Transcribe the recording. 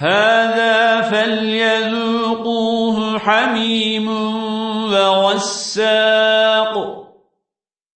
هذا فليذوقوه حميم وغساق.